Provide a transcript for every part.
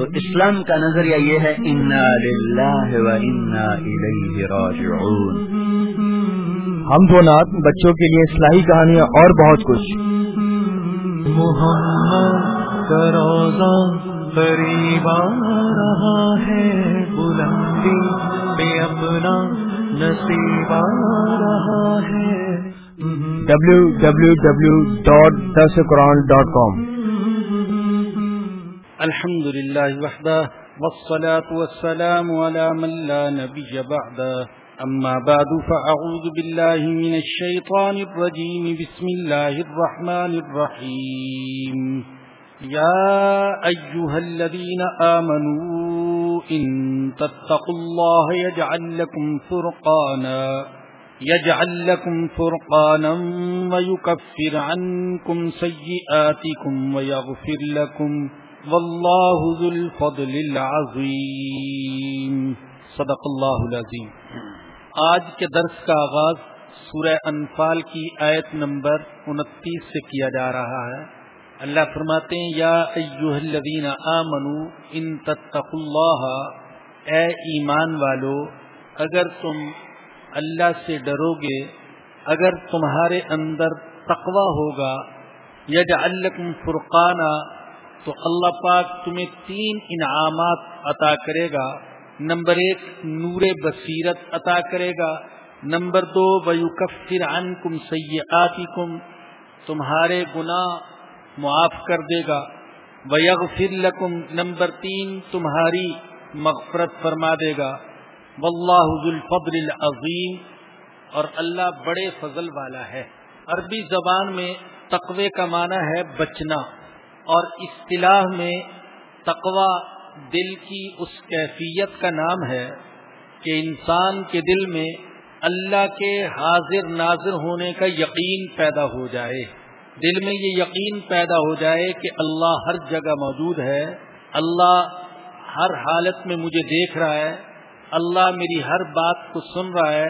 تو اسلام کا نظریہ یہ ہے انا للہ و انا الیہ راجعون. ہم دو نات بچوں کے لیے اصلاحی کہانیاں اور بہت کچھ۔ محمد کا روزہ قریب آ رہا ہے بلندی پہ اپنا نصیب آ رہا ہے۔ www.dasquran.com الحمد لله وحده، والصلاة والسلام على من لا نبي بعده. أما بعد، فأعوذ بالله من الشيطان الرجيم. بسم الله الرحمن الرحيم. يا أيها الذين آمنوا، إن تتقوا الله يجعل لكم فرقانا، يجعل لكم فرقانا ويكفر عنكم سيئاتكم ويغفر لكم فرقانا والله ذو الفضل العظيم صدق الله العظيم آج کے درس کا آغاز سورہ انفال کی آیت نمبر انتیس سے کیا جا رہا ہے. اللہ فرماتے ہیں، یا ایوہ الذین آمنوا ان تتقوا اللہ اے ایمان والو، اگر تم اللہ سے ڈرو گے اگر تمہارے اندر تقوا ہوگا یج الکم فرقانہ تو اللہ پاک تمہیں تین انعامات عطا کرے گا۔ نمبر ایک، نور بصیرت عطا کرے گا۔ نمبر دو بیوکفر عنکم سیئاتکم تمہارے گناہ معاف کر دے گا۔ ویغفر لکم نمبر تین، تمہاری مغفرت فرما دے گا۔ واللہ ذو الفضل العظیم اور اللہ بڑے فضل والا ہے۔ عربی زبان میں تقوی کا معنی ہے بچنا۔ اور اصطلاح میں تقوی دل کی اس کیفیت کا نام ہے کہ انسان کے دل میں اللہ کے حاضر ناظر ہونے کا یقین پیدا ہو جائے۔ دل میں یہ یقین پیدا ہو جائے کہ اللہ ہر جگہ موجود ہے۔ اللہ ہر حالت میں مجھے دیکھ رہا ہے۔ اللہ میری ہر بات کو سن رہا ہے۔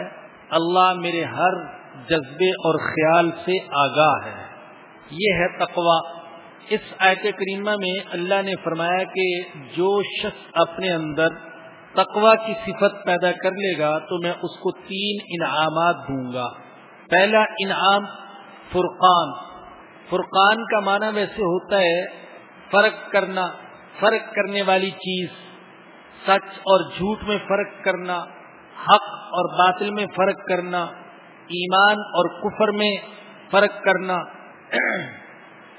اللہ میرے ہر جذبے اور خیال سے آگاہ ہے۔ یہ ہے تقوا اس آیت کریمہ میں اللہ نے فرمایا کہ جو شخص اپنے اندر تقوا کی صفت پیدا کر لے گا تو میں اس کو تین انعامات دوں گا۔ پہلا انعام فرقان۔ فرقان کا معنی ویسے ہوتا ہے فرق کرنا، فرق کرنے والی چیز۔ سچ اور جھوٹ میں فرق کرنا، حق اور باطل میں فرق کرنا، ایمان اور کفر میں فرق کرنا۔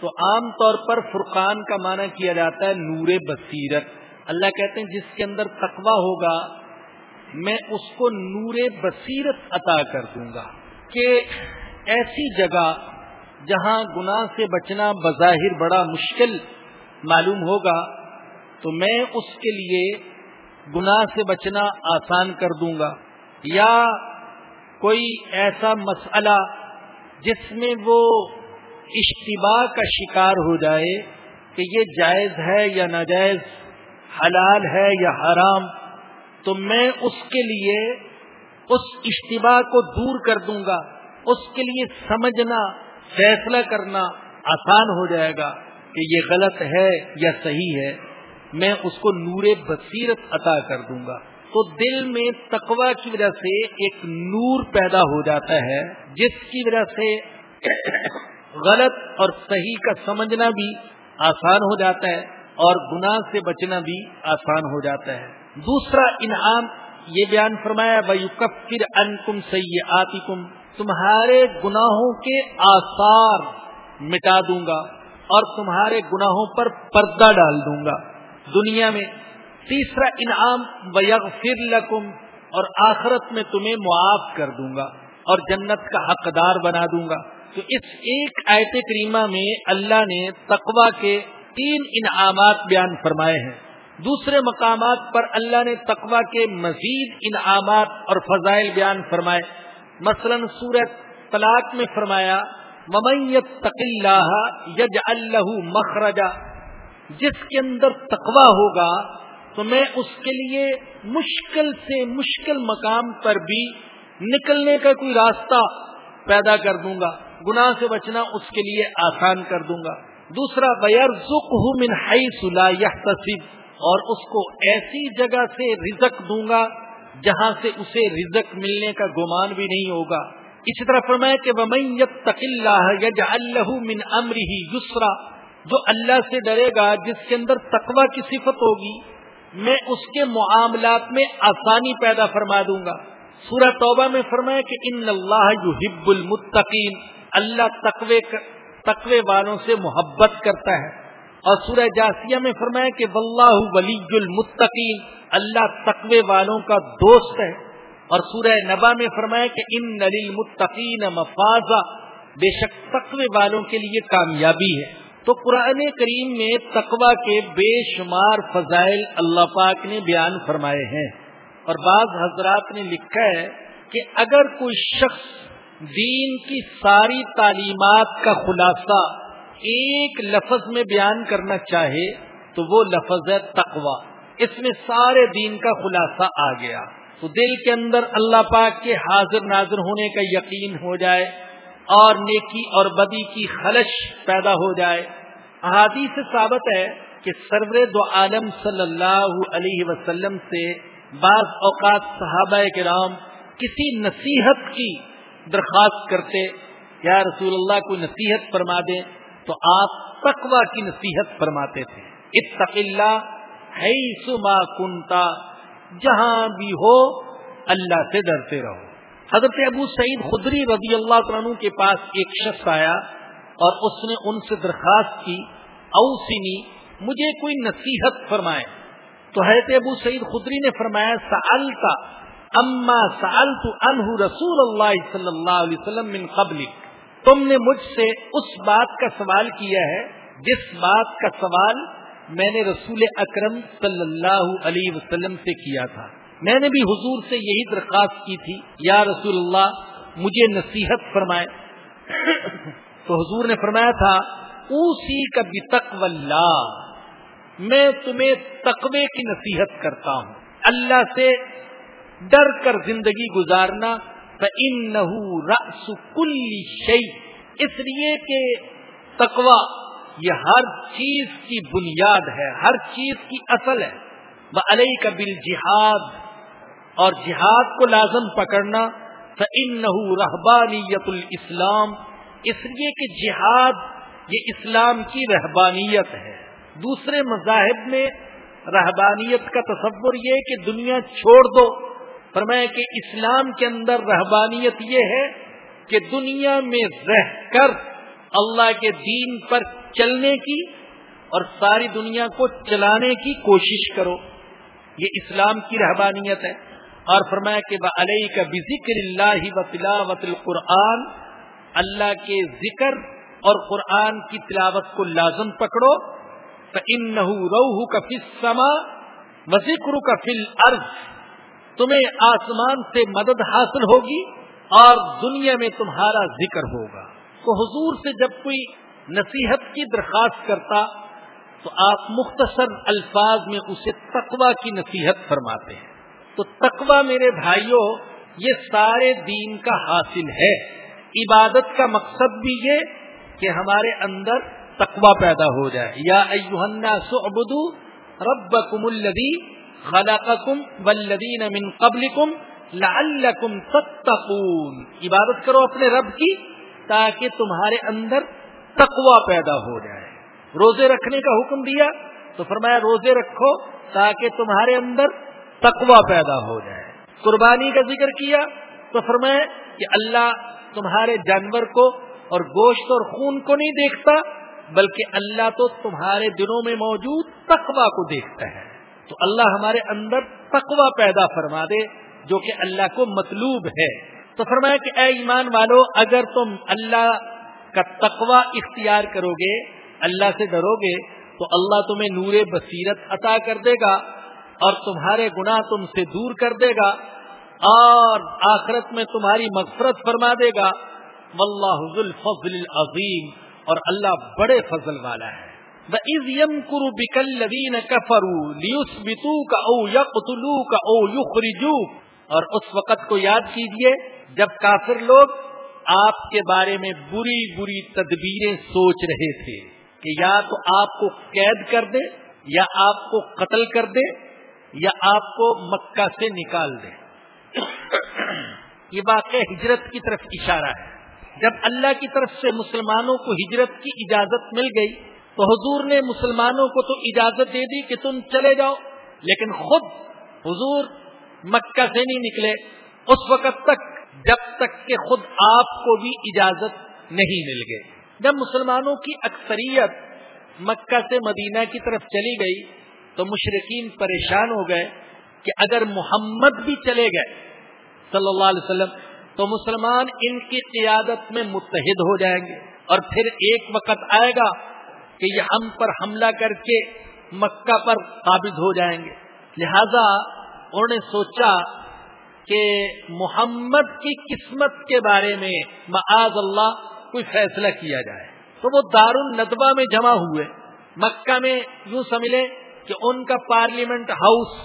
تو عام طور پر فرقان کا معنی کیا جاتا ہے نور بصیرت۔ اللہ کہتے ہیں جس کے اندر تقوی ہوگا، میں اس کو نور بصیرت عطا کر دوں گا۔ کہ ایسی جگہ جہاں گناہ سے بچنا بظاہر بڑا مشکل معلوم ہوگا، تو میں اس کے لیے گناہ سے بچنا آسان کر دوں گا۔ یا کوئی ایسا مسئلہ جس میں وہ اشتباہ کا شکار ہو جائے کہ یہ جائز ہے یا ناجائز، حلال ہے یا حرام، تو میں اس کے لیے اس اشتباہ کو دور کر دوں گا، اس کے لیے سمجھنا، فیصلہ کرنا آسان ہو جائے گا کہ یہ غلط ہے یا صحیح ہے، میں اس کو نور بصیرت عطا کر دوں گا۔ تو دل میں تقوا کی وجہ سے ایک نور پیدا ہو جاتا ہے، جس کی وجہ سے غلط اور صحیح کا سمجھنا بھی آسان ہو جاتا ہے اور گناہ سے بچنا بھی آسان ہو جاتا ہے۔ دوسرا انعام یہ بیان فرمایا بھائی کفر ان کم سی تمہارے گناہوں کے آثار مٹا دوں گا اور تمہارے گناہوں پر پردہ ڈال دوں گا۔ دنیا میں تیسرا انعام ویغفر لکم اور آخرت میں تمہیں معاف کر دوں گا اور جنت کا حقدار بنا دوں گا۔ تو اس ایک آیت کریمہ میں اللہ نے تقوا کے تین انعامات بیان فرمائے ہیں۔ دوسرے مقامات پر اللہ نے تقوا کے مزید انعامات اور فضائل بیان فرمائے۔ مثلا سورت طلاق میں فرمایا ممیت تقلّہ یج اللہ مخرجا جس کے اندر تقوا ہوگا، تو میں اس کے لیے مشکل سے مشکل مقام پر بھی نکلنے کا کوئی راستہ پیدا کر دوں گا۔ گناہ سے بچنا اس کے لیے آسان کر دوں گا۔ دوسرا بیئر ذک من ہائی سلا اور اس کو ایسی جگہ سے رزق دوں گا جہاں سے اسے رزق ملنے کا گمان بھی نہیں ہوگا۔ اسی طرح فرمایا کہ اللہ من امر یسرا جو اللہ سے ڈرے گا، جس کے اندر تقوا کی صفت ہوگی، میں اس کے معاملات میں آسانی پیدا فرما دوں گا۔ سورہ توبہ میں فرمایا کہ ان اللہ یحب المتقین اللہ تقوی تقوی والوں سے محبت کرتا ہے۔ اور سورہ جاسیہ میں فرمایا کہ واللہ ولی المتقین، اللہ تقوی والوں کا دوست ہے۔ اور سورہ نبا میں فرمایا کہ ان للمتقین مفازا، بے شک تقوی والوں کے لیے کامیابی ہے۔ تو قرآن کریم میں تقوی کے بے شمار فضائل اللہ پاک نے بیان فرمائے ہیں۔ اور بعض حضرات نے لکھا ہے کہ اگر کوئی شخص دین کی ساری تعلیمات کا خلاصہ ایک لفظ میں بیان کرنا چاہے تو وہ لفظ ہے تقوا اس میں سارے دین کا خلاصہ آ گیا۔ تو دل کے اندر اللہ پاک کے حاضر ناظر ہونے کا یقین ہو جائے اور نیکی اور بدی کی خلش پیدا ہو جائے۔ احادیث سے ثابت ہے کہ سرور دو عالم صلی اللہ علیہ وسلم سے بعض اوقات صحابہ کرام کسی نصیحت کی درخواست کرتے، یا رسول اللہ کو نصیحت فرما دیں، تو آپ تقوا کی نصیحت فرماتے تھے۔ اتق اللہ ہے سما کنتا، جہاں بھی ہو اللہ سے ڈرتے رہو۔ حضرت ابو سعید خدری رضی اللہ عنہ کے پاس ایک شخص آیا اور اس نے ان سے درخواست کی، اوسنی، مجھے کوئی نصیحت فرمائے۔ تو حضرت ابو سعید خدری نے فرمایا سالتا اما سالت انہ رسول اللہ صلی اللہ علیہ وسلم من قبل تم نے مجھ سے اس بات کا سوال کیا ہے، جس بات کا سوال میں نے رسول اکرم صلی اللہ علیہ وسلم سے کیا تھا۔ میں نے بھی حضور سے یہی درخواست کی تھی، یا رسول اللہ، مجھے نصیحت فرمائے۔ تو حضور نے فرمایا تھا اسی کا بتق میں تمہیں تقوی کی نصیحت کرتا ہوں۔ اللہ سے ڈر کر زندگی گزارنا ان رس کل شعی اس لیے کہ تقوا یہ ہر چیز کی بنیاد ہے، ہر چیز کی اصل ہے۔ وہ علیہ کا بل جہاد اور جہاد کو لازم پکڑنا ان رحبانیت الاسلام اس لیے کہ جہاد یہ اسلام کی رہبانیت ہے۔ دوسرے مذاہب میں رہبانیت کا تصور یہ کہ دنیا چھوڑ دو۔ فرمایا کہ اسلام کے اندر رہبانیت یہ ہے کہ دنیا میں رہ کر اللہ کے دین پر چلنے کی اور ساری دنیا کو چلانے کی کوشش کرو۔ یہ اسلام کی رہبانیت ہے۔ اور فرمایا کہ علیہ کا بھی ذکر اللہ و تلاوت القرآن، اللہ کے ذکر اور قرآن کی تلاوت کو لازم پکڑو۔ ان روح کا فما وزکر کا فل ارض تمہیں آسمان سے مدد حاصل ہوگی اور دنیا میں تمہارا ذکر ہوگا۔ تو حضور سے جب کوئی نصیحت کی درخواست کرتا تو آپ مختصر الفاظ میں اسے تقوا کی نصیحت فرماتے ہیں۔ تو تقوا میرے بھائیوں یہ سارے دین کا حاصل ہے۔ عبادت کا مقصد بھی یہ کہ ہمارے اندر تقوا پیدا ہو جائے۔ یا ایوہنا سعبدو ربکم الذی خلقکم والذین من قبلکم لعلکم تتقون۔ عبادت کرو اپنے رب کی تاکہ تمہارے اندر تقوا پیدا ہو جائے۔ روزے رکھنے کا حکم دیا تو فرمایا روزے رکھو تاکہ تمہارے اندر تقوا پیدا ہو جائے۔ قربانی کا ذکر کیا تو فرمایا کہ اللہ تمہارے جانور کو اور گوشت اور خون کو نہیں دیکھتا، بلکہ اللہ تو تمہارے دلوں میں موجود تقوا کو دیکھتا ہے۔ تو اللہ ہمارے اندر تقوا پیدا فرما دے جو کہ اللہ کو مطلوب ہے۔ تو فرمایا کہ اے ایمان والو، اگر تم اللہ کا تقوا اختیار کرو گے اللہ سے ڈرو گے تو اللہ تمہیں نور بصیرت عطا کر دے گا اور تمہارے گناہ تم سے دور کر دے گا اور آخرت میں تمہاری مغفرت فرما دے گا۔ واللہ ذو الفضل العظیم اور اللہ بڑے فضل والا ہے۔ وَإِذْ يَمْكُرُ بِكَ الَّذِينَ كَفَرُوا لِيُثْبِتُوكَ أَوْ يَقْتُلُوكَ أَوْ يُخْرِجُوكَ اور اس وقت کو یاد کیجیے جب کافر لوگ آپ کے بارے میں بری بری تدبیریں سوچ رہے تھے کہ یا تو آپ کو قید کر دے یا آپ کو قتل کر دے یا آپ کو مکہ سے نکال دے۔ یہ واقع ہجرت کی طرف اشارہ ہے۔ جب اللہ کی طرف سے مسلمانوں کو ہجرت کی اجازت مل گئی تو حضور نے مسلمانوں کو تو اجازت دے دی کہ تم چلے جاؤ، لیکن خود حضور مکہ سے نہیں نکلے۔ اس وقت تک، جب تک کہ خود آپ کو بھی اجازت نہیں مل گئی۔ جب مسلمانوں کی اکثریت مکہ سے مدینہ کی طرف چلی گئی، تو مشرقین پریشان ہو گئے کہ اگر محمد بھی چلے گئے صلی اللہ علیہ وسلم، تو مسلمان ان کی قیادت میں متحد ہو جائیں گے اور پھر ایک وقت آئے گا کہ یہ ہم پر حملہ کر کے مکہ پر قابض ہو جائیں گے۔ لہذا انہوں نے سوچا کہ محمد کی قسمت کے بارے میں معاذ اللہ کوئی فیصلہ کیا جائے۔ تو وہ دار الندوہ میں جمع ہوئے۔ مکہ میں یوں سمجھے کہ ان کا پارلیمنٹ ہاؤس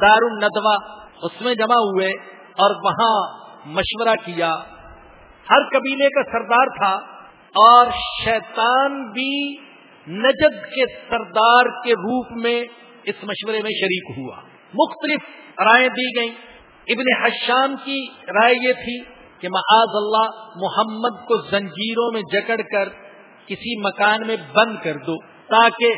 دار الندوہ اس میں جمع ہوئے اور وہاں مشورہ کیا۔ ہر قبیلے کا سردار تھا اور شیطان بھی نجد کے سردار کے روپ میں اس مشورے میں شریک ہوا۔ مختلف رائے دی گئیں۔ ابن حشام کی رائے یہ تھی کہ معاذ اللہ محمد کو زنجیروں میں جکڑ کر کسی مکان میں بند کر دو تاکہ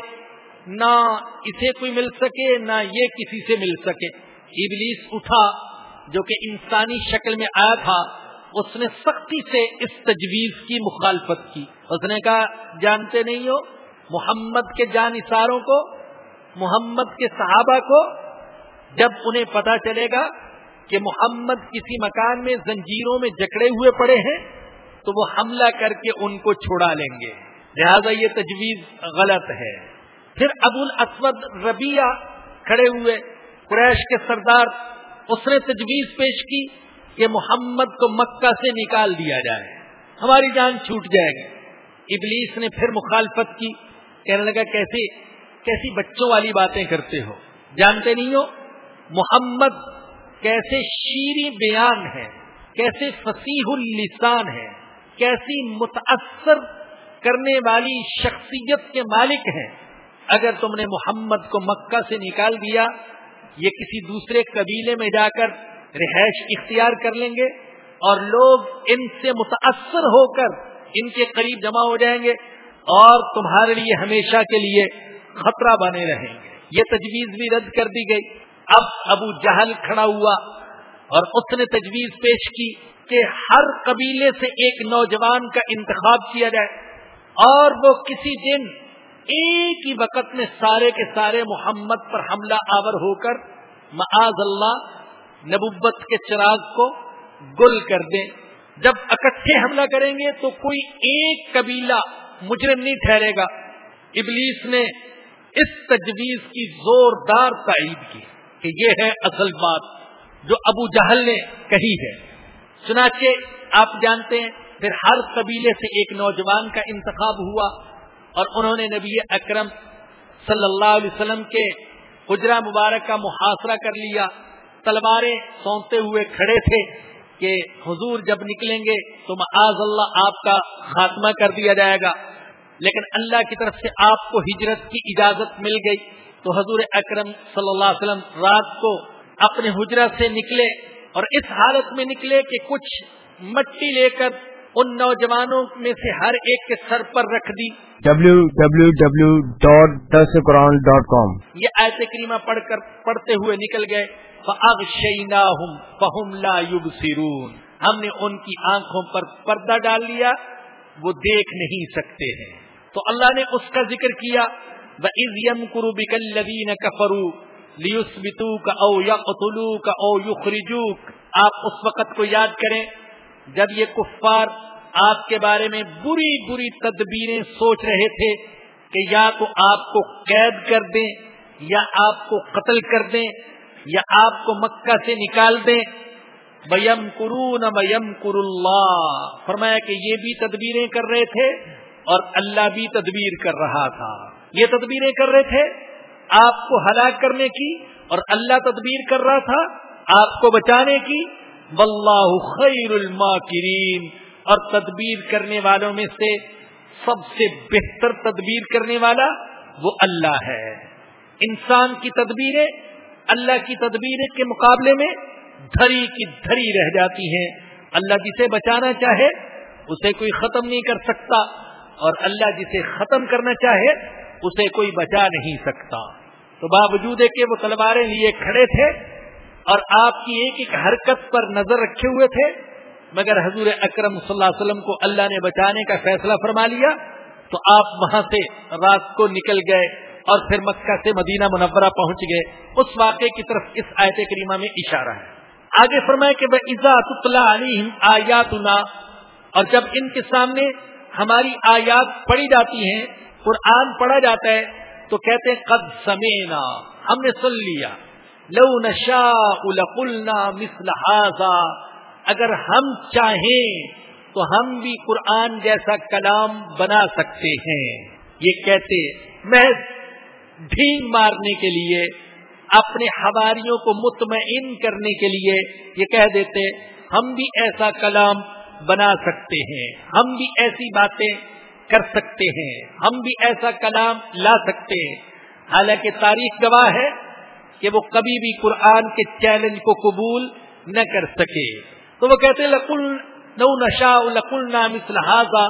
نہ اسے کوئی مل سکے، نہ یہ کسی سے مل سکے۔ ابلیس اٹھا جو کہ انسانی شکل میں آیا تھا، اس نے سختی سے اس تجویز کی مخالفت کی۔ اس نے کہا، جانتے نہیں ہو؟ محمد کے جان اثاروں کو، محمد کے صحابہ کو، جب انہیں پتا چلے گا کہ محمد کسی مکان میں زنجیروں میں جکڑے ہوئے پڑے ہیں، تو وہ حملہ کر کے ان کو چھوڑا لیں گے۔ لہذا یہ تجویز غلط ہے۔ پھر ابو الاسود ربیہ کھڑے ہوئے، قریش کے سردار، اس نے تجویز پیش کی کہ محمد کو مکہ سے نکال دیا جائے۔ ہماری جان چھوٹ جائے گی۔ ابلیس نے پھر مخالفت کی۔ کہنے لگا کیسے کیسی بچوں والی باتیں کرتے ہو؟ جانتے نہیں ہو؟ محمد کیسے شیریں بیان ہے کیسے فصیح اللسان ہے کیسی متاثر کرنے والی شخصیت کے مالک ہیں۔ اگر تم نے محمد کو مکہ سے نکال دیا، یہ کسی دوسرے قبیلے میں جا کر رہائش اختیار کر لیں گے اور لوگ ان سے متاثر ہو کر ان کے قریب جمع ہو جائیں گے۔ اور تمہارے لیے ہمیشہ کے لیے خطرہ بنے رہیں گے۔ یہ تجویز بھی رد کر دی گئی۔ اب ابو جہل کھڑا ہوا اور اس نے تجویز پیش کی کہ ہر قبیلے سے ایک نوجوان کا انتخاب کیا جائے اور وہ کسی دن ایک ہی وقت میں سارے کے سارے محمد پر حملہ آور ہو کر معاذ اللہ نبوت کے چراغ کو گل کر دیں۔ جب اکٹھے حملہ کریں گے تو کوئی ایک قبیلہ مجرم نہیں ٹھہرے گا۔ ابلیس نے اس تجویز کی زوردار تائید کی کہ یہ ہے اصل بات جو ابو جہل نے کہی ہے۔ چنانچہ آپ جانتے ہیں، پھر ہر قبیلے سے ایک نوجوان کا انتخاب ہوا اور انہوں نے نبی اکرم صلی اللہ علیہ وسلم کے حجرا مبارک کا محاصرہ کر لیا۔ تلواریں سونتے ہوئے کھڑے تھے کہ حضور جب نکلیں گے تو معاذ اللہ آپ کا خاتمہ کر دیا جائے گا۔ لیکن اللہ کی طرف سے آپ کو ہجرت کی اجازت مل گئی تو حضور اکرم صلی اللہ علیہ وسلم رات کو اپنے حجرہ سے نکلے اور اس حالت میں نکلے کہ کچھ مٹی لے کر ان نوجوانوں میں سے ہر ایک کے سر پر رکھ دی۔ ڈبلو یہ ایت کریمہ پڑھ کر پڑھتے ہوئے نکل گئے۔ فَهُمْ لَا يُبْصِرُونَ۔ ہم نے ان کی آنکھوں پر پردہ ڈال لیا وہ دیکھ نہیں سکتے ہیں۔ تو اللہ نے اس کا ذکر کیا، وَإِذْ يَمْكُرُ بِكَ الَّذِينَ كَفَرُوا لِيُثْبِتُوكَ أَوْ يَقْتُلُوكَ أَوْ يُخْرِجُوكَ۔ آپ اس وقت کو یاد کریں جب یہ کفار آپ کے بارے میں بری بری تدبیریں سوچ رہے تھے کہ یا تو آپ کو قید کر دیں یا آپ کو قتل کر دیں یا آپ کو مکہ سے نکال دیں۔ بیم کرون بیم کر اللہ فرمایا کہ یہ بھی تدبیریں کر رہے تھے اور اللہ بھی تدبیر کر رہا تھا۔ یہ تدبیریں کر رہے تھے، آپ کو ہلاک کرنے کی اور اللہ تدبیر کر رہا تھا، آپ کو بچانے کی۔ واللہ خیر الماکرین۔ اور تدبیر کرنے والوں میں سے سب سے بہتر تدبیر کرنے والا وہ اللہ ہے۔ انسان کی تدبیریں اللہ کی تدبیر کے مقابلے میں دھری کی دھری رہ جاتی ہیں۔ اللہ جسے بچانا چاہے، اسے کوئی ختم نہیں کر سکتا۔ اور اللہ جسے ختم کرنا چاہے، اسے کوئی بچا نہیں سکتا۔ تو باوجود کہ وہ تلواریں لیے کھڑے تھے اور آپ کی ایک ایک حرکت پر نظر رکھے ہوئے تھے، مگر حضور اکرم صلی اللہ علیہ وسلم کو اللہ نے بچانے کا فیصلہ فرما لیا، تو آپ وہاں سے رات کو نکل گئے اور پھر مکہ سے مدینہ منورہ پہنچ گئے۔ اس واقعے کی طرف اس آیت کریمہ میں اشارہ ہے۔ آگے فرمائے کہ آیات اور جب ان کے سامنے ہماری آیات پڑھی جاتی ہیں، قرآن پڑھا جاتا ہے، تو کہتے ہیں، قد سمینا، ہم نے سن لیا۔ لو نشا مثل اگر ہم چاہیں تو ہم بھی قرآن جیسا کلام بنا سکتے ہیں۔ یہ کہتے محض ڈھینگ مارنے کے لیے، اپنے ہواریوں کو مطمئن کرنے کے لیے یہ کہہ دیتے، ہم بھی ایسا کلام بنا سکتے ہیں۔ ہم بھی ایسی باتیں کر سکتے ہیں۔ ہم بھی ایسا کلام لا سکتے ہیں۔ حالانکہ تاریخ گواہ ہے کہ وہ کبھی بھی قرآن کے چیلنج کو قبول نہ کر سکے۔ تو وہ کہتے لکل نو نشا لقلنا مثل هذا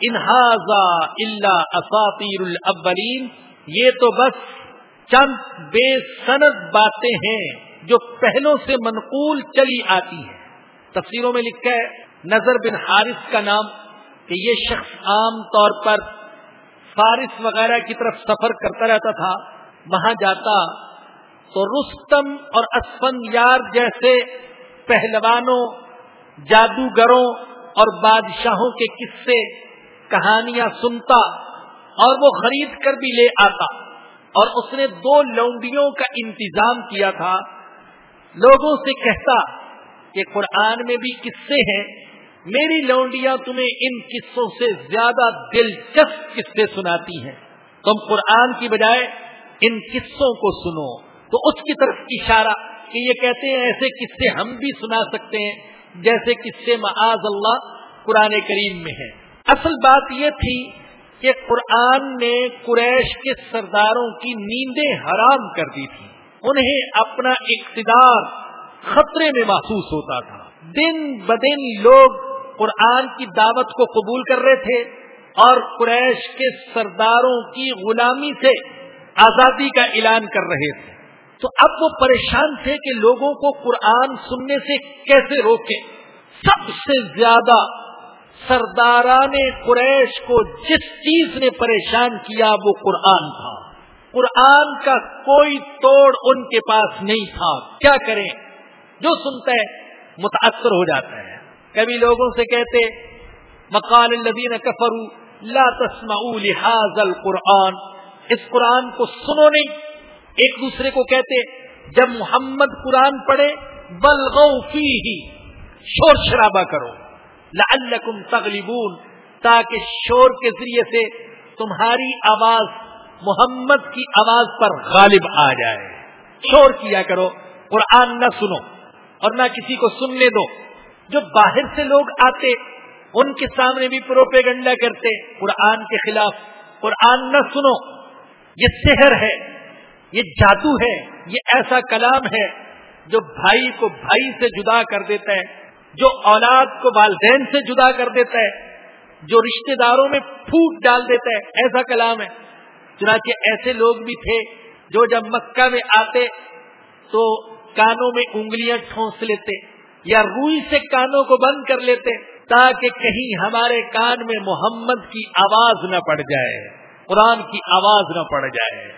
ان هذا الا اساطیر الاولین یہ تو بس چند بے سند باتیں ہیں جو پہلوں سے منقول چلی آتی ہیں۔ تفسیروں میں لکھا ہے نظر بن حارث کا نام کہ یہ شخص عام طور پر فارس وغیرہ کی طرف سفر کرتا رہتا تھا، وہاں جاتا تو رستم اور اسفن یار جیسے پہلوانوں، جادوگروں اور بادشاہوں کے قصے، کہانیاں سنتا اور وہ خرید کر بھی لے آتا اور اس نے دو لونڈیوں کا انتظام کیا تھا۔ لوگوں سے کہتا کہ قرآن میں بھی قصے ہیں میری لونڈیاں تمہیں ان قصوں سے زیادہ دلچسپ قصے سناتی ہیں۔ تم قرآن کی بجائے ان قصوں کو سنو۔ تو اس کی طرف اشارہ کہ یہ کہتے ہیں، ایسے قصے ہم بھی سنا سکتے ہیں، جیسے کس سے معاذ اللہ قرآن کریم میں ہے اصل بات یہ تھی کہ قرآن نے قریش کے سرداروں کی نیندیں حرام کر دی تھی انہیں اپنا اقتدار خطرے میں محسوس ہوتا تھا۔ دن بدن لوگ قرآن کی دعوت کو قبول کر رہے تھے اور قریش کے سرداروں کی غلامی سے آزادی کا اعلان کر رہے تھے۔ تو اب وہ پریشان تھے کہ لوگوں کو قرآن سننے سے کیسے روکے؟ سب سے زیادہ سرداران قریش کو جس چیز نے پریشان کیا وہ قرآن تھا۔ قرآن کا کوئی توڑ ان کے پاس نہیں تھا۔ کیا کریں؟ جو سنتا ہے متاثر ہو جاتا ہے کبھی لوگوں سے کہتے، مقال الدین کفرو لا تسمعوا لهذا القرآن۔ اس قرآن کو سنو نہیں، ایک دوسرے کو کہتے، جب محمد قرآن پڑھے بلغو فی ہی شور شرابہ کرو۔ لعلکم تغلبون، تاکہ شور کے ذریعے سے تمہاری آواز، محمد کی آواز پر غالب آ جائے۔ شور کیا کرو، قرآن نہ سنو اور نہ کسی کو سننے دو۔ جو باہر سے لوگ آتے، ان کے سامنے بھی پروپیگنڈا کرتے، قرآن کے خلاف، قرآن نہ سنو، یہ سحر ہے، یہ جادو ہے، یہ ایسا کلام ہے جو بھائی کو بھائی سے جدا کر دیتا ہے، جو اولاد کو والدین سے جدا کر دیتا ہے، جو رشتہ داروں میں پھوٹ ڈال دیتا ہے، ایسا کلام ہے۔ چنانچہ ایسے لوگ بھی تھے جو جب مکہ میں آتے تو کانوں میں انگلیاں ٹھونس لیتے۔ یا روئی سے کانوں کو بند کر لیتے تاکہ کہیں ہمارے کان میں محمد کی آواز نہ پڑ جائے، قرآن کی آواز نہ پڑ جائے۔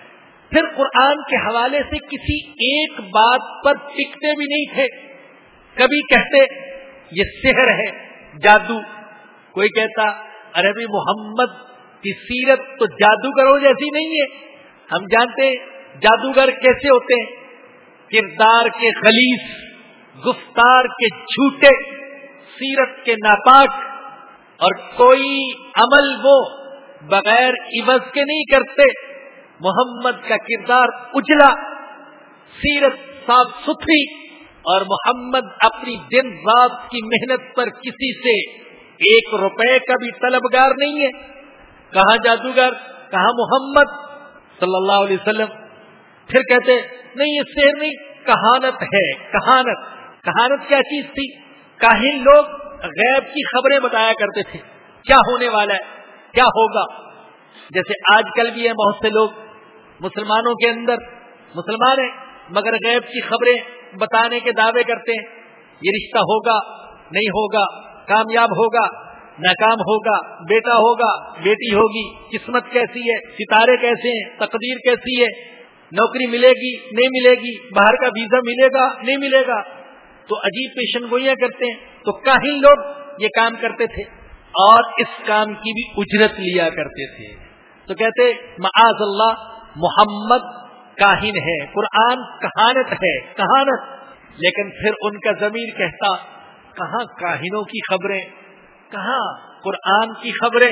پھر قرآن کے حوالے سے کسی ایک بات پر ٹکتے بھی نہیں تھے۔ کبھی کہتے، یہ سحر ہے، جادو۔ کوئی کہتا، ارے بھی محمد کی سیرت تو جادوگروں جیسی نہیں ہے۔ ہم جانتے ہیں جادوگر کیسے ہوتے ہیں؟ کردار کے خلیص۔ گفتار کے جھوٹے، سیرت کے ناپاک، اور کوئی عمل وہ بغیر عوض کے نہیں کرتے۔ محمد کا کردار اجلا، سیرت صاف ستھری اور محمد اپنی دن رات کی محنت پر کسی سے ایک روپے کا بھی طلبگار نہیں ہے۔ کہاں جادوگر، کہاں محمد؟ صلی اللہ علیہ وسلم۔ پھر کہتے، نہیں، یہ شیر نہیں، کہانت ہے، کہانت۔ کہانت کیا چیز تھی؟ کاہن لوگ غیب کی خبریں بتایا کرتے تھے۔ کیا ہونے والا ہے؟ کیا ہوگا؟ جیسے آج کل بھی ہے بہت سے لوگ مسلمانوں کے اندر۔ مسلمان ہیں، مگر غیب کی خبریں بتانے کے دعوے کرتے ہیں۔ یہ رشتہ ہوگا؟ نہیں ہوگا؟ کامیاب ہوگا؟ ناکام ہوگا؟ بیٹا ہوگا؟ بیٹی ہوگی؟ قسمت کیسی ہے؟ ستارے کیسے ہیں؟ تقدیر کیسی ہے؟ نوکری ملے گی؟ نہیں ملے گی؟ باہر کا ویزا ملے گا؟ نہیں ملے گا؟ تو عجیب پیشن گوئیاں کرتے ہیں۔ تو کہیں لوگ یہ کام کرتے تھے اور اس کام کی بھی اجرت لیا کرتے تھے۔ تو کہتے معاذ اللہ، محمد کاہن ہے، قرآن کہانت ہے، کہانت۔ لیکن پھر ان کا ضمیر کہتا، کہاں کاہنوں کی خبریں؟ کہاں قرآن کی خبریں؟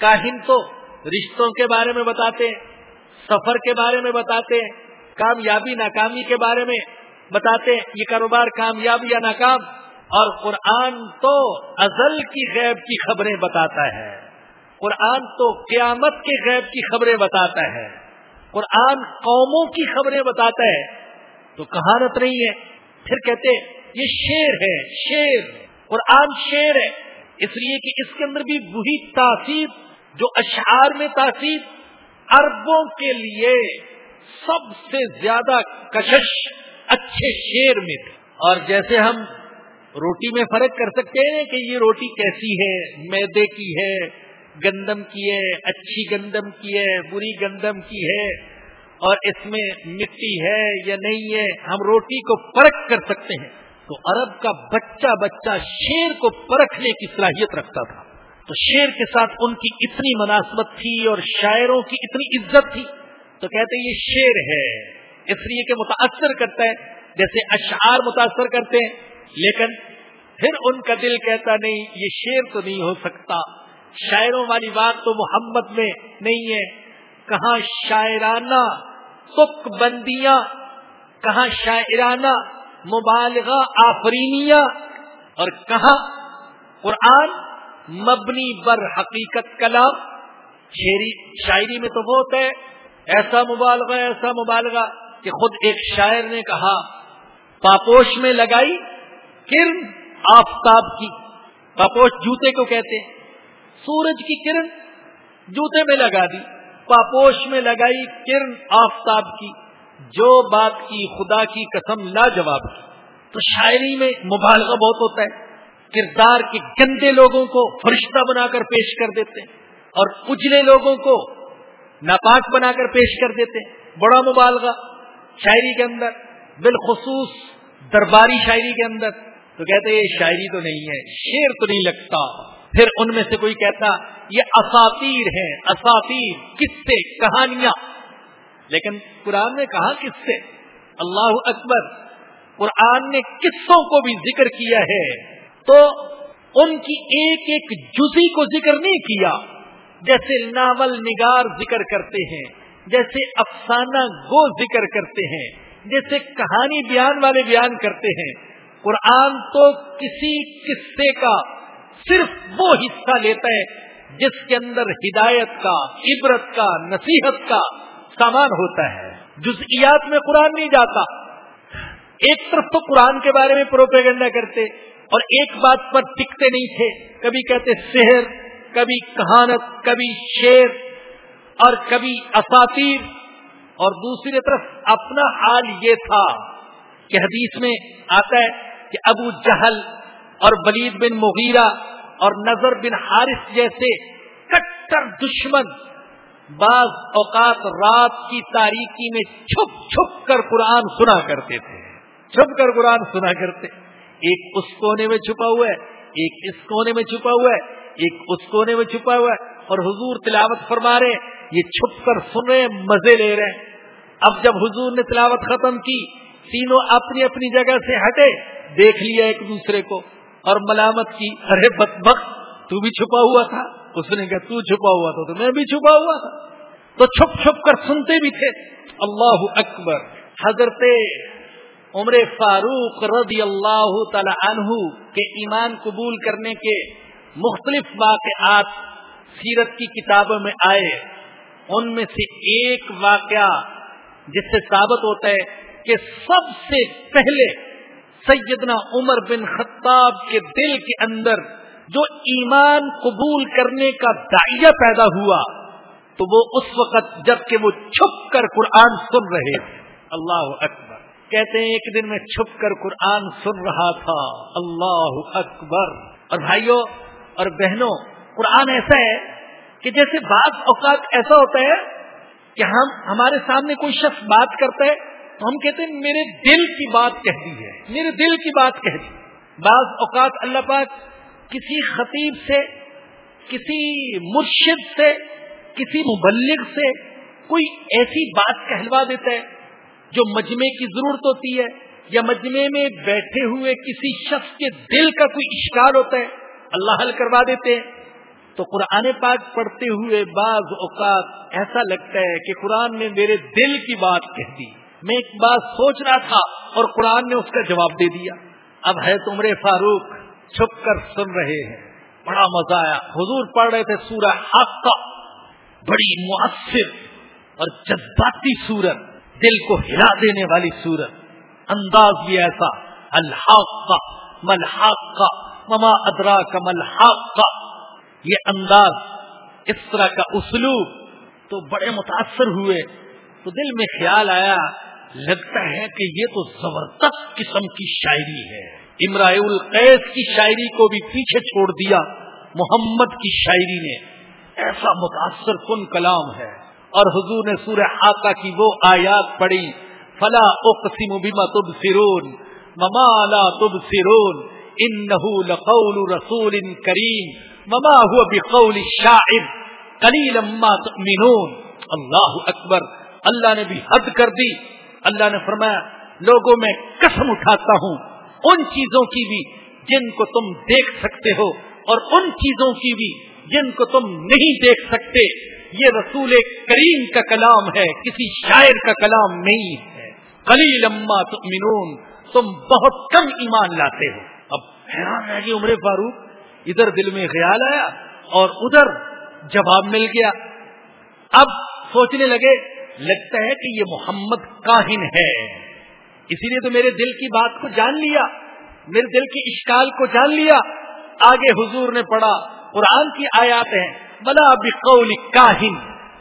کاہن تو رشتوں کے بارے میں بتاتے، سفر کے بارے میں بتاتے، کامیابی، ناکامی کے بارے میں۔ بتاتے یہ کاروبار کامیاب یا ناکام؟ اور قرآن تو ازل کی غیب کی خبریں بتاتا ہے۔ قرآن تو قیامت کے غیب کی خبریں بتاتا ہے۔ قرآن قوموں کی خبریں بتاتا ہے۔ تو کہانت نہیں ہے۔ پھر کہتے یہ شیر ہے، شیر۔ قرآن شیر ہے۔ اس لیے کہ اس کے اندر بھی وہی تاثیر، جو اشعار میں تاثیر اربوں کے لیے سب سے زیادہ کشش اچھے شیر میں تھے اور جیسے ہم روٹی میں فرق کر سکتے ہیں کہ یہ روٹی کیسی ہے، میدے کی ہے، گندم کی ہے، اچھی گندم کی ہے، بری گندم کی ہے، اور اس میں مٹی ہے یا نہیں ہے، ہم روٹی کو فرق کر سکتے ہیں۔ تو عرب کا بچہ بچہ شیر کو پرکھنے کی صلاحیت رکھتا تھا۔ تو شیر کے ساتھ ان کی اتنی مناسبت تھی اور شاعروں کی اتنی عزت تھی۔ تو کہتے یہ شیر ہے۔ اس لیے کہ متاثر کرتا ہے، جیسے اشعار متاثر کرتے ہیں، لیکن پھر ان کا دل کہتا نہیں، یہ شیر تو نہیں ہو سکتا۔ شاعروں والی بات تو محمد میں نہیں ہے۔ کہاں شاعرانہ تک بندیاں، کہاں شاعرانہ مبالغہ آفرینیا اور کہا قرآن مبنی بر حقیقت کلام۔ شیری شاعری میں تو بہت ہے، ایسا مبالغہ ایسا مبالغہ۔ کہ خود ایک شاعر نے کہا، پاپوش میں لگائی کرن آفتاب کی۔ پاپوش جوتے کو کہتے ہیں۔ سورج کی کرن جوتے میں لگا دی۔ پاپوش میں لگائی کرن آفتاب کی۔ جو بات کی خدا کی قسم لاجواب کی تو شاعری میں مبالغہ بہت ہوتا ہے۔ کردار کے گندے لوگوں کو فرشتہ بنا کر پیش کر دیتے ہیں۔ اور اجلے لوگوں کو ناپاک بنا کر پیش کر دیتے ہیں۔ بڑا مبالغہ۔ شاعری کے اندر، بالخصوص درباری شاعری کے اندر، تو کہتے یہ شاعری تو نہیں ہے شیر تو نہیں لگتا۔ پھر ان میں سے کوئی کہتا، یہ اساتیر ہیں اساتیر کس سے کہانیاں۔ لیکن قرآن نے کہا کس سے؟ اللہ اکبر، قرآن نے قصوں کو بھی ذکر کیا ہے۔ تو ان کی ایک ایک جزی کو ذکر نہیں کیا، جیسے ناول نگار ذکر کرتے ہیں۔ جیسے افسانہ گو ذکر کرتے ہیں، جیسے کہانی بیان والے بیان کرتے ہیں، قرآن تو کسی قصے کا صرف وہ حصہ لیتا ہے جس کے اندر ہدایت کا، عبرت کا، نصیحت کا سامان ہوتا ہے۔ جزئیات میں قرآن نہیں جاتا۔ ایک طرف تو قرآن کے بارے میں پروپیگنڈا کرتے اور ایک بات پر ٹکتے نہیں تھے۔ کبھی کہتے شہر کبھی کہانت، کبھی شیر اور کبھی اساتیر اور دوسری طرف اپنا حال یہ تھا کہ حدیث میں آتا ہے کہ ابو جہل اور ولید بن مغیرہ اور نظر بن حارث جیسے کٹر دشمن بعض اوقات رات کی تاریکی میں چھپ چھپ کر قرآن سنا کرتے تھے۔ چھپ کر قرآن سنا کرتے۔ ایک اس کونے میں چھپا ہوا ہے، ایک اس کونے میں چھپا ہوا ہے، ایک اس کونے میں چھپا ہوا ہے۔ اور حضور تلاوت فرما رہے یہ چھپ کر سن رہے مزے لے رہے ہیں۔ اب جب حضور نے تلاوت ختم کی، تینوں اپنی اپنی جگہ سے ہٹے، دیکھ لیا ایک دوسرے کو اور ملامت کی، ارے بدبخت تو بھی چھپا ہوا تھا۔ اس نے کہا، تو چھپا ہوا تھا، تو میں بھی چھپا ہوا تھا۔ تو چھپ چھپ کر سنتے بھی تھے۔ اللہ اکبر۔ حضرت عمر فاروق رضی اللہ تعالی عنہ کے ایمان قبول کرنے کے مختلف واقعات سیرت کی کتابوں میں آئے۔ ان میں سے ایک واقعہ جس سے ثابت ہوتا ہے کہ سب سے پہلے سیدنا عمر بن خطاب کے دل کے اندر جو ایمان قبول کرنے کا دائیا پیدا ہوا، تو وہ اس وقت جبکہ وہ چھپ کر قرآن سن رہے تھے۔ اللہ اکبر۔ کہتے ہیں ایک دن میں چھپ کر قرآن سن رہا تھا۔ اللہ اکبر۔ اور بھائیوں اور بہنوں، قرآن ایسا ہے کہ جیسے بعض اوقات ایسا ہوتا ہے کہ ہم ہمارے سامنے کوئی شخص بات کرتا ہے تو ہم کہتے ہیں، میرے دل کی بات کہہ دی ہے۔ میرے دل کی بات کہہ دی۔ بعض اوقات اللہ پاک کسی خطیب سے، کسی مرشد سے، کسی مبلغ سے کوئی ایسی بات کہلوا دیتا ہے جو مجمے کی ضرورت ہوتی ہے یا مجمے میں بیٹھے ہوئے کسی شخص کے دل کا کوئی اشکار ہوتا ہے، اللہ حل کروا دیتے ہیں۔ تو قرآن پاک پڑھتے ہوئے بعض اوقات ایسا لگتا ہے کہ قرآن نے میرے دل کی بات کہہ دی۔ میں ایک بات سوچ رہا تھا اور قرآن نے اس کا جواب دے دیا۔ اب ہے تمرے فاروق، چھپ کر سن رہے ہیں۔ بڑا مزہ آیا۔ حضور پڑھ رہے تھے سورہ حق۔ کا بڑی مؤثر اور جذباتی سورت دل کو ہلا دینے والی سورت انداز بھی ایسا۔ الحاق کا ملحاق کا مما ادرا کا ملحاق کا یہ انداز اس طرح کا اسلوب تو بڑے متاثر ہوئے تو دل میں خیال آیا، لگتا ہے کہ یہ تو زبردست قسم کی شاعری ہے۔ امراء القیس کی شاعری کو بھی پیچھے چھوڑ دیا، محمد کی شاعری نے۔ ایسا متاثر کن کلام ہے۔ اور حضور نے سورہ آقا کی وہ آیات پڑھی، فلا اقسم بما تبصرون مما لا تبصرون انه لقول رسول کریم۔ مما هو بقول الشاعر؟ قلیلا ما تؤمنون. اللہ اکبر، اللہ نے بھی حد کر دی. اللہ نے فرمایا، لوگوں میں قسم اٹھاتا ہوں. ان چیزوں کی بھی جن کو تم دیکھ سکتے ہو اور ان چیزوں کی بھی جن کو تم نہیں دیکھ سکتے. یہ رسول کریم کا کلام ہے، کسی شاعر کا کلام نہیں ہے. کلی لما تؤمنون، تم بہت کم ایمان لاتے ہو. اب حیران ہے کہ عمر فاروق. ادھر دل میں خیال آیا اور ادھر جواب مل گیا۔ اب سوچنے لگے، لگتا ہے کہ یہ محمد کاہن ہے۔ اسی لیے تو میرے دل کی بات کو جان لیا، میرے دل کی اشکال کو جان لیا۔ آگے حضور نے پڑھا، قرآن کی آیات ہیں۔ بلا بقول کاہن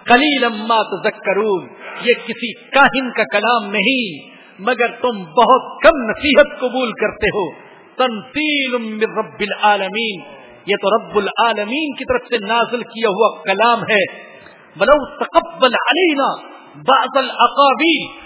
کلی لما تذکرون یہ کسی کاہن کا کلام نہیں، مگر تم بہت کم نصیحت قبول کرتے ہو۔ تنفیل رب العالمین یہ تو رب العالمین کی طرف سے نازل کیا ہوا کلام ہے۔ بلو تقبل علینا بعض الاقابیل